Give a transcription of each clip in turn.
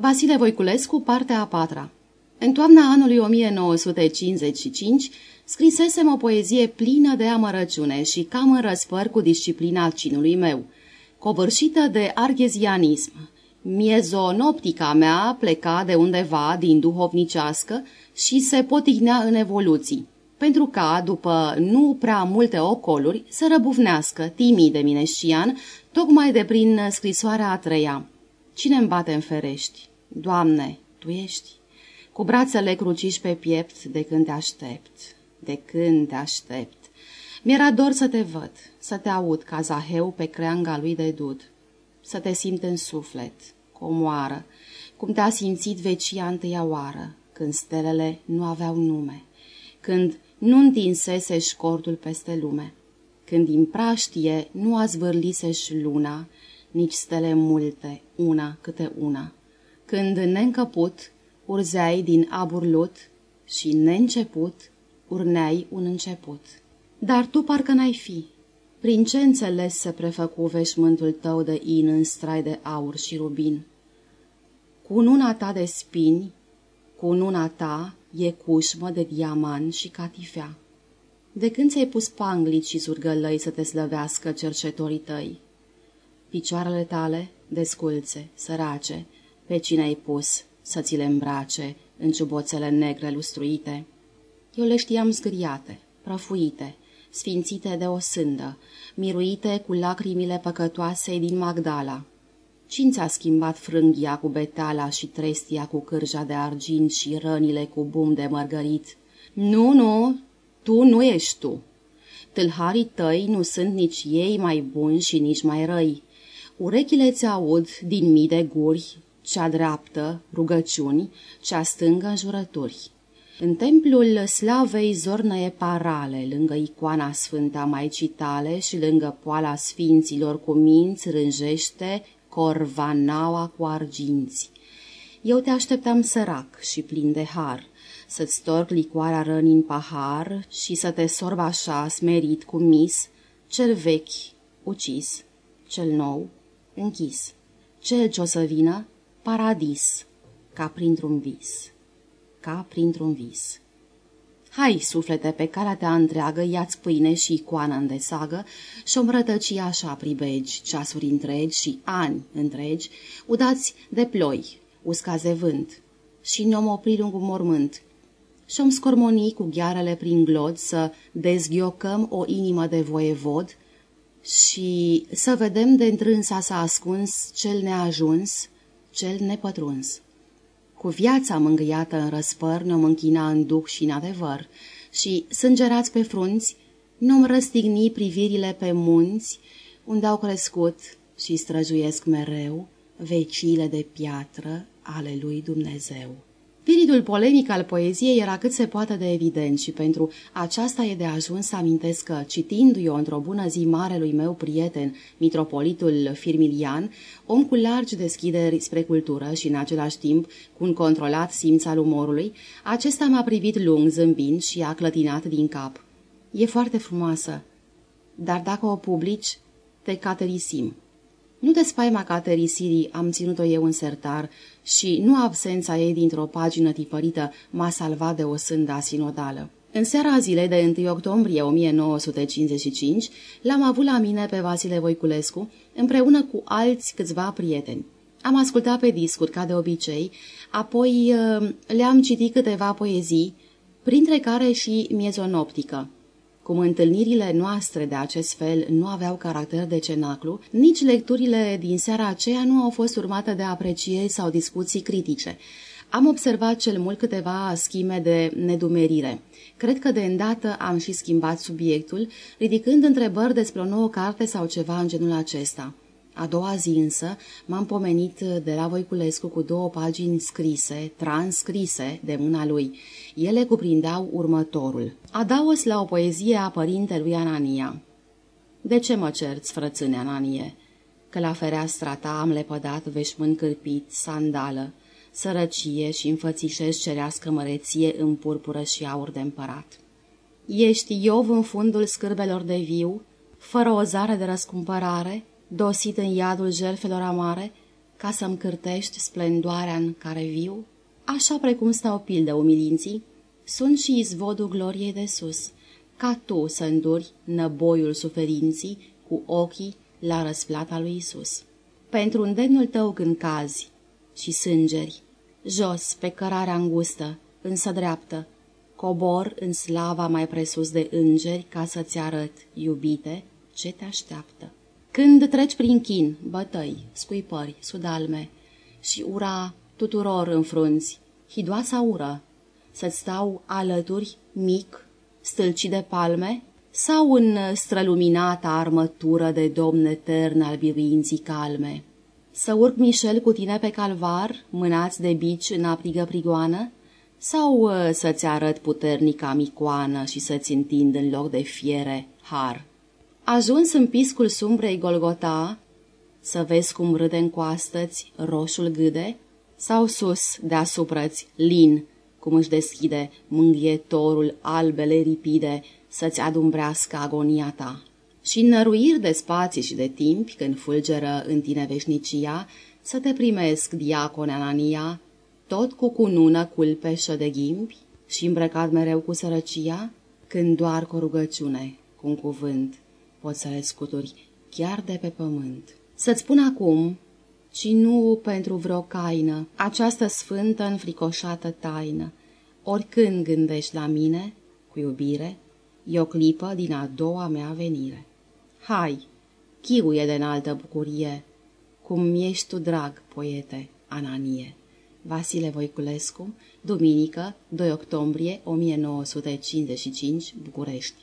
Vasile Voiculescu, partea a patra În toamna anului 1955, scrisesem o poezie plină de amărăciune și cam în răsfăr cu disciplina cinului meu, covârșită de arghezianism. Miezonoptica mea pleca de undeva din duhovnicească și se potignea în evoluții, pentru ca, după nu prea multe ocoluri, să răbufnească, timid de mineșian, tocmai de prin scrisoarea a treia. Cine-mi bate în ferești? Doamne, Tu ești? Cu brațele cruciși pe piept de când te aștept, de când te aștept. Mi-era dor să te văd, să te aud ca Zaheu pe creanga lui de dud, să te simt în suflet, comoară, cum te-a simțit vecia întâia oară, când stelele nu aveau nume, când nu întinseseși cordul peste lume, când din praștie nu a zvârliseși luna, nici stele multe, una câte una, când neîncăput urzeai din aburlut și neînceput urneai un început. Dar tu parcă n-ai fi. Prin ce înțeles se prefăcu veșmântul tău de in în strai de aur și rubin? Cu una ta de spini, cu una ta e cușmă de diaman și catifea. De când ți-ai pus panglici și surgălăi să te slăvească cercetorii tăi? Picioarele tale, desculțe, sărace, pe cine ai pus să ți le îmbrace în ciuboțele negre lustruite? Eu le știam zgâriate, prăfuite, sfințite de o sândă, miruite cu lacrimile păcătoase din Magdala. Cine ți-a schimbat frânghia cu betala și trestia cu cârja de argint și rănile cu bum de mărgărit? Nu, nu, tu nu ești tu. Tâlharii tăi nu sunt nici ei mai buni și nici mai răi. Urechile ți aud din mii de guri, cea dreaptă, rugăciuni, cea stângă înjurături. În templul slavei zornăie parale, lângă icoana sfânta Maicii tale și lângă poala sfinților cu minți rânjește corvanaua cu arginți. Eu te așteptam sărac și plin de har, să-ți storc licoarea rănii în pahar și să te sorb așa smerit cu mis, cel vechi, ucis, cel nou, închis. Cel ce o să vină, paradis, ca printr-un vis, ca printr-un vis. Hai, suflete, pe calea ta întreagă, ia-ți pâine și icoană în desagă și-o rătăci așa pribegi, ceasuri întregi și ani întregi, udați de ploi, uscaze vânt, și ne-om opri lung mormânt. Și-om scormoni cu ghearele prin glod să dezghiocăm o inimă de voievod și să vedem de întrânsa s-a ascuns cel neajuns, cel nepătruns. Cu viața mângâiată în răspăr ne-om închina în duc și în adevăr și, sângerați pe frunți, nu-mi răstigni privirile pe munți, unde au crescut și străjuiesc mereu vecile de piatră ale lui Dumnezeu. Spiritul polemic al poeziei era cât se poate de evident și pentru aceasta e de ajuns să amintesc că, citindu-i-o într-o bună zi marelui meu prieten, mitropolitul Firmilian, om cu largi deschideri spre cultură și în același timp cu un controlat simț al umorului, acesta m-a privit lung zâmbind și a clătinat din cap. E foarte frumoasă, dar dacă o publici, te caterisim. Nu de spaima caterisirii am ținut-o eu în sertar și nu absența ei dintr-o pagină tipărită m-a salvat de o sânda sinodală. În seara zilei de 1 octombrie 1955 l-am avut la mine pe Vasile Voiculescu împreună cu alți câțiva prieteni. Am ascultat pe discuri ca de obicei, apoi uh, le-am citit câteva poezii, printre care și miezonoptică. Cum întâlnirile noastre de acest fel nu aveau caracter de cenaclu, nici lecturile din seara aceea nu au fost urmate de aprecieri sau discuții critice. Am observat cel mult câteva schime de nedumerire. Cred că de îndată am și schimbat subiectul, ridicând întrebări despre o nouă carte sau ceva în genul acesta. A doua zi însă m-am pomenit de la Voiculescu cu două pagini scrise, transcrise de mâna lui. Ele cuprindeau următorul. Adaos la o poezie a părintelui Anania. De ce mă cerți, frățâne Ananie? Că la fereastra ta am lepădat veșmânt cârpit, sandală, sărăcie și înfățișez cerească măreție în purpură și aur de împărat. Ești Iov în fundul scârbelor de viu, fără o zare de răscumpărare, dosit în iadul jerfelor amare, ca să-mi cârtești splendoarea în care viu? Așa precum stau pildă umilinții, sunt și izvodul gloriei de sus, ca tu să înduri năboiul suferinții cu ochii la răsplata lui Isus. Pentru îndemnul tău când cazi și sângeri, jos pe cărarea îngustă, însă dreaptă, cobor în slava mai presus de îngeri ca să-ți arăt, iubite, ce te așteaptă. Când treci prin chin, bătăi, scuipări, sudalme și ura tuturor în frunți, hidoasa ură, să-ți stau alături, mic, stâlci de palme, sau în străluminata armătură de domn etern al biruinții calme? Să urc Mișel cu tine pe calvar, mânați de bici în aprigă prigoană? Sau uh, să-ți arăt puternica micoană și să-ți întind în loc de fiere har? Ajuns în piscul sumbrei Golgota, să vezi cum râde în coastăți roșul gâde? Sau sus, deasupra-ți, lin, cum își deschide mânghietorul albele ripide să-ți adumbrească agonia ta? Și în năruiri de spații și de timp, când fulgeră în tine veșnicia, să te primesc, diacone Anania, tot cu cunună culpeșă de ghimbi și îmbrăcat mereu cu sărăcia, când doar cu rugăciune, cu un cuvânt, poți să le scuturi chiar de pe pământ. Să-ți spun acum, ci nu pentru vreo caină, această sfântă înfricoșată taină, oricând gândești la mine, cu iubire, e o clipă din a doua mea venire. Hai, chiuie de înaltă bucurie, cum ești tu drag, poete, Ananie. Vasile Voiculescu, duminică, 2 octombrie 1955, București.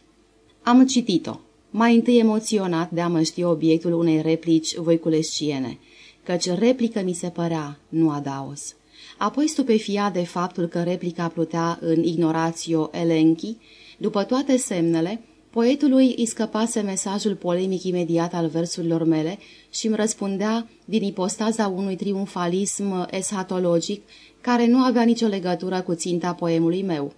Am citit-o, mai întâi emoționat de a mă ști obiectul unei replici voiculesciene, căci replică mi se părea, nu adaos. Apoi stupefiat de faptul că replica plutea în ignoratio elenchi, după toate semnele, Poetului îi scăpase mesajul polemic imediat al versurilor mele și îmi răspundea din ipostaza unui triumfalism eschatologic care nu avea nicio legătură cu ținta poemului meu.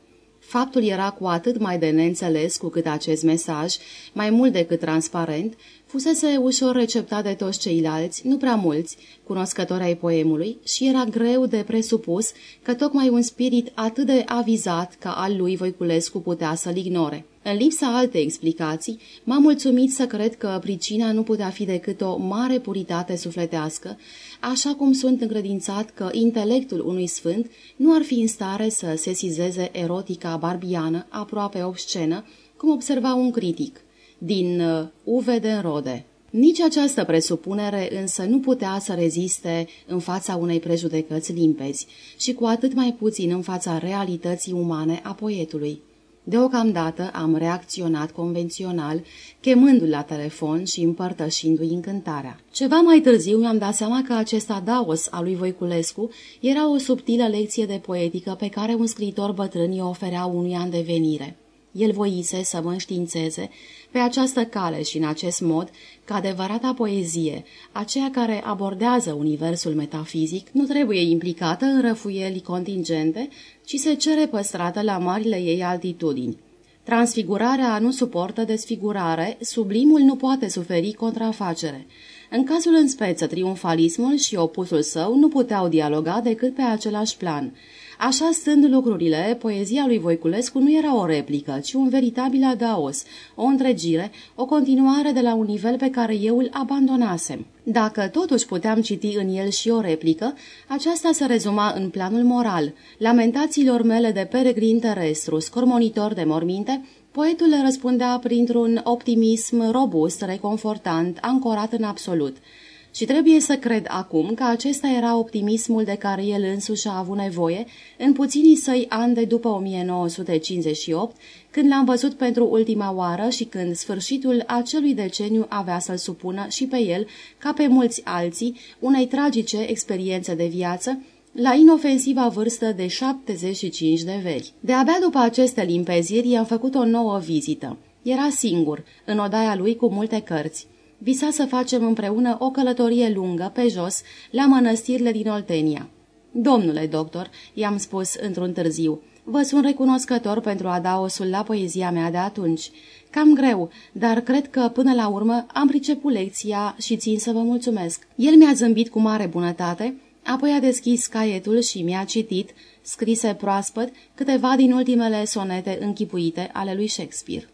Faptul era cu atât mai de neînțeles cu cât acest mesaj, mai mult decât transparent, fusese ușor receptat de toți ceilalți, nu prea mulți, cunoscători ai poemului, și era greu de presupus că tocmai un spirit atât de avizat ca al lui Voiculescu putea să-l ignore. În lipsa alte explicații, m-am mulțumit să cred că pricina nu putea fi decât o mare puritate sufletească, așa cum sunt încredințat că intelectul unui sfânt nu ar fi în stare să sesizeze erotica barbiană aproape obscenă, cum observa un critic, din uh, Uve de Rode. Nici această presupunere însă nu putea să reziste în fața unei prejudecăți limpezi și cu atât mai puțin în fața realității umane a poetului. Deocamdată am reacționat convențional, chemându-l la telefon și împărtășindu-i încântarea. Ceva mai târziu mi-am dat seama că acest adaos al lui Voiculescu era o subtilă lecție de poetică pe care un scriitor bătrân i oferea unuia în devenire. El voise să mă înștiințeze pe această cale și în acest mod că adevărata poezie, aceea care abordează universul metafizic, nu trebuie implicată în răfuieli contingente, ci se cere păstrată la marile ei altitudini. Transfigurarea nu suportă desfigurare, sublimul nu poate suferi contrafacere. În cazul în speță, triumfalismul și opusul său nu puteau dialoga decât pe același plan. Așa stând lucrurile, poezia lui Voiculescu nu era o replică, ci un veritabil adaos, o întregire, o continuare de la un nivel pe care eu îl abandonasem. Dacă totuși puteam citi în el și o replică, aceasta se rezuma în planul moral. Lamentațiilor mele de peregrin terestru, scormonitor de morminte, poetul le răspundea printr-un optimism robust, reconfortant, ancorat în absolut – și trebuie să cred acum că acesta era optimismul de care el însuși a avut nevoie în puținii săi ani de după 1958, când l-am văzut pentru ultima oară și când sfârșitul acelui deceniu avea să-l supună și pe el, ca pe mulți alții, unei tragice experiențe de viață, la inofensiva vârstă de 75 de veri. De-abia după aceste limpeziri i-am făcut o nouă vizită. Era singur, în odaia lui cu multe cărți visa să facem împreună o călătorie lungă, pe jos, la mănăstirile din Oltenia. Domnule doctor, i-am spus într-un târziu, Vă sunt recunoscător pentru adaosul la poezia mea de atunci. Cam greu, dar cred că până la urmă am priceput lecția și țin să vă mulțumesc. El mi-a zâmbit cu mare bunătate, apoi a deschis caietul și mi-a citit, scrise proaspăt, câteva din ultimele sonete închipuite ale lui Shakespeare.